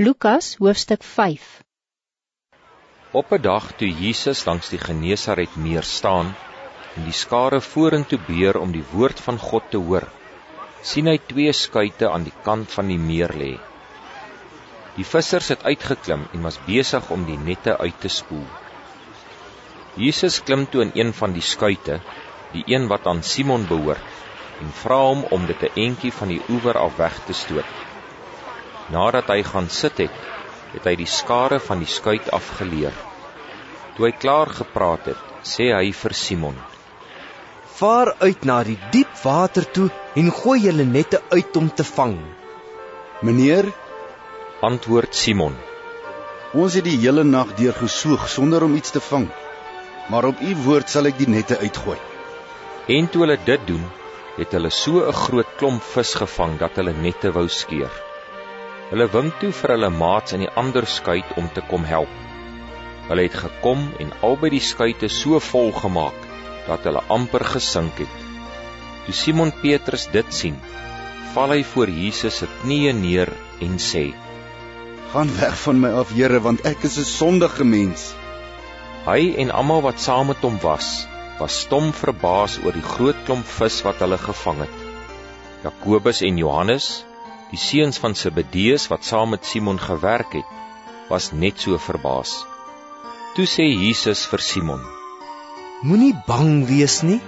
Lukas hoofstuk 5 Op 'n dag toe Jesus langs die Genesaret meer staan en die skare vorentoe beer om die woord van God te hoor, sien hy twee skuite aan die kant van die meer lê. Die vissers het uitgeklim en was besig om die nette uit te spoel. Jesus klim toe in een van die skuite, die een wat aan Simon behoort, en vra hom om dit 'n entjie van die oewer af weg te stoot. Nadat hy gaan sit het, het hy die skare van die skuit afgeleer. Toe hy klaar gepraat het, sê hy vir Simon: Vaar uit na die diep water toe en gooi julle nette uit om te vang. Meneer, antwoord Simon: Ons het die hele nag deur gesoog sonder om iets te vang. Maar op u woord sal ek die nette uitgooi. En toe hulle dit doen, het hulle so 'n groot klomp vis gevang dat hulle nette wou skeer. Hulle wink toe vir hulle maats in die ander skuit om te kom help. Hulle het gekom en albei die skuite so vol gemaak dat hulle amper gesink het. Toe Simon Petrus dit sien, val hy voor Jesus se knieë neer en sê: "Gaan weg van my af, Here, want ek is 'n sondige mens." Hy en almal wat saam met hom was, was stom verbaas oor die groot klomp vis wat hulle gevang het. Jakobus en Johannes, Die seuns van Zebedeus wat saam met Simon gewerk het, was net so verbaas. Toe sê Jesus vir Simon: Moenie bang wees nie.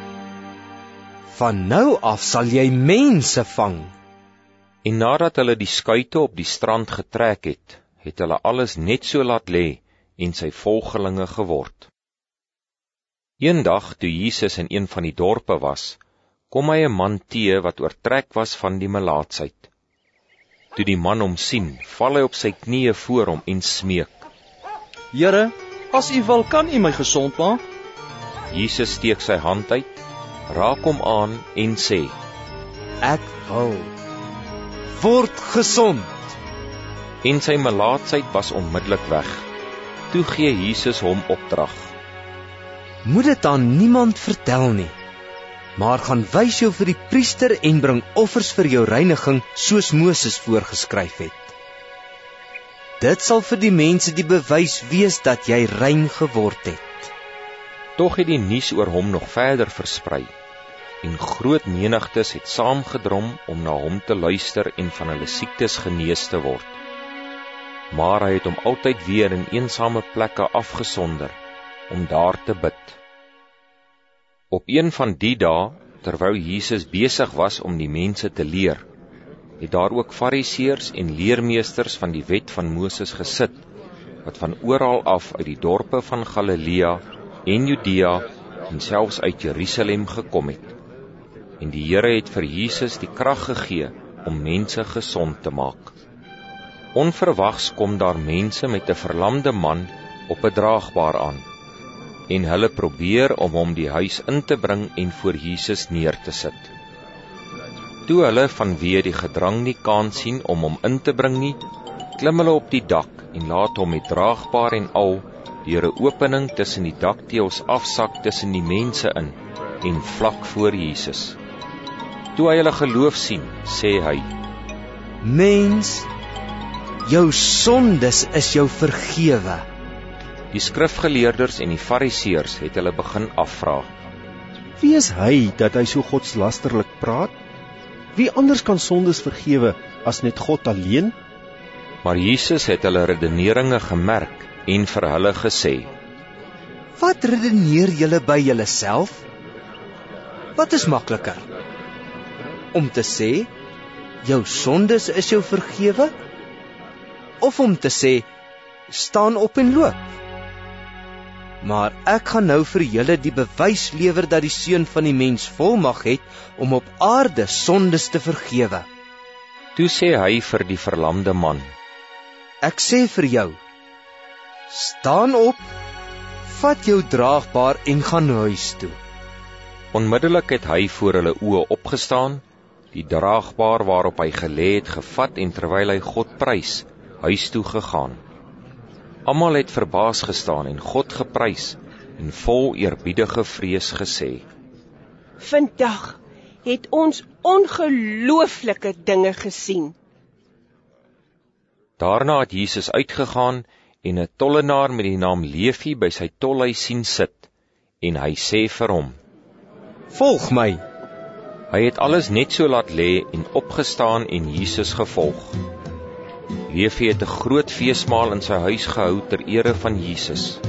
Van nou af sal jy mense vang. En nadat hulle die skuite op die strand getrek het, het hulle alles net so laat lê en sy volgelinge geword. Eendag toe Jesus in een van die dorpe was, kom hy 'n man teë wat oortrek was van die melaatsheid. Toe die man hom sien, val hy op sy knieë voor hom en smeek: Here, as U wil, kan U my gesond maak. Jesus steek sy hand uit, raak hom aan en sê: Ek wil word gesond. En sy melaatsheid was onmiddellik weg. Toe gee Jesus hom opdrag: Moet dit aan niemand vertel nie maar gaan wys jou vir die priester en bring offers vir jou reiniging soos Moses voorgeskryf het. Dit sal vir die mense die bewys wees dat jy rein geword het. Tog het die nuus oor hom nog verder versprei en groot menigtes het saamgedrom om na hom te luister en van hulle siektes genees te word. Maar hy het hom altyd weer in eensame plekke afgesonder om daar te bid. Op een van die dae, terwyl Jesus besig was om die mense te leer, het daar ook fariseërs en leermeesters van die wet van Moses gesit wat van oral af uit die dorpe van Galilea en Judea en selfs uit Jerusalem gekom het. En die Here het vir Jesus die krag gegee om mense gesond te maak. Onverwags kom daar mense met 'n verlamde man op 'n draagbaar aan en hulle probeer om hom die huis in te bring en voor Jesus neer te sit. Toe hulle vanweë die gedrang nie kan sien om hom in te bring nie, klim hulle op die dak en laat hom met draagbaar en al deur 'n opening tussen die dakteëls afsak tussen die mense in en vlak voor Jesus. Toe hy hulle geloof sien, sê hy: Mens, jou sondes is jou vergewe. Die skrifgeleerders en die fariseërs het hulle begin afvra: Wie is hy dat hy so godslasterlik praat? Wie anders kan sondes vergewe as net God alleen? Maar Jesus het hulle redeneringe gemerk en vir hulle gesê: Wat redeneer julle by julleself? Wat is makliker? Om te sê jou sondes is jou vergewe? Of om te sê staan op en loop? Maar ek gaan nou vir julle die bewys lewer dat die seun van die mens volmag het om op aarde sondes te vergewe. Toe sê hy vir die verlamde man: Ek sê vir jou: Staan op, vat jou draagbaar en gaan huis toe. Onmiddellik het hy voor hulle oë opgestaan, die draagbaar waarop hy gelê het gevat en terwyl hy God prys, huis toe gegaan. Almal het verbaas gestaan en God geprys en vol eerbiedige vrees gesê: Vandag het ons ongelooflike dinge gesien. Daarna het Jesus uitgegaan en 'n tollenaar met die naam Levi by sy tolhuis sien sit en hy sê vir hom: "Volg my." Hy het alles net so laat lê en opgestaan en Jesus gevolg. Levi het 'n groot feesmaal in sy huis gehou ter ere van Jesus.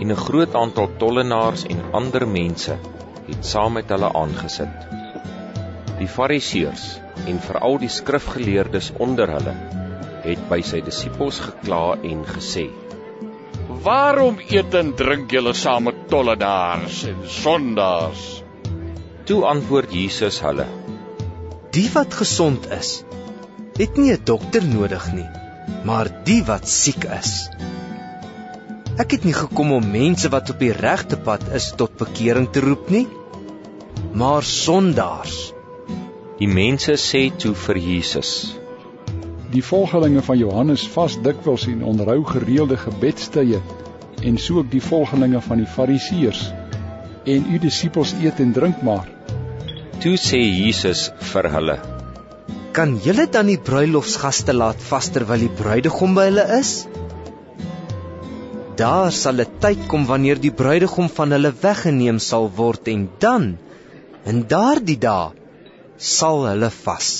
En 'n groot aantal tollenaars en ander mense het saam met hulle aangesit. Die Fariseërs en veral die skrifgeleerdes onder hulle het by sy disippels gekla en gesê: "Waarom eet en drink julle saam met tollenaars en sondaars?" Toe antwoord Jesus hulle: Die wat gesond is, het nie 'n dokter nodig nie, maar die wat siek is. Ek het nie gekom om mense wat op die regte pad is tot bekering te roep nie, maar sondaars. Die mense sê toe vir Jesus: Die volgelinge van Johannes vas dikwels en onderhou gereelde gebedstye en so ook die volgelinge van die Fariseërs en u disippels eet en drink maar. Toe sê Jesus vir hulle: Kan julle dan die bruilofsgaste laat vas terwyl die bruidegom by hulle is? Daar sal 'n tyd kom wanneer die bruidegom van hulle weggeneem sal word en dan in daardie dae sal hulle vas.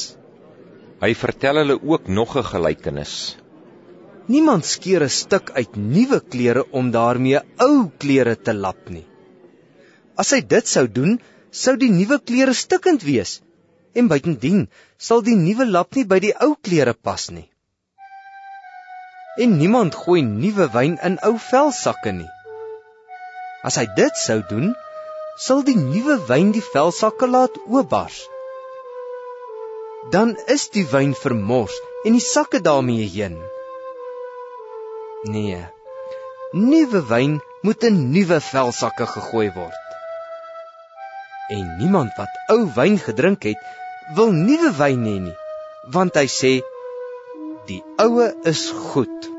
Hy vertel hulle ook nog 'n gelykenis. Niemand skeer 'n stuk uit nuwe klere om daarmee ou klere te lap nie. As hy dit sou doen, sou die nuwe klere stikkend wees en buitendien sal die nuwe lap nie by die ou klere pas nie. En niemand gooi nuwe wyn in ou velsakke nie. As hy dit sou doen, sal die nuwe wyn die velsakke laat oopbars dan is die wyn vermors en die sakke daarmee heen. Nee. Nuwe wyn moet in nuwe velsakke gegooi word. En niemand wat ou wyn gedrink het, wil nuwe wyn hê nie, want hy sê die oue is goed.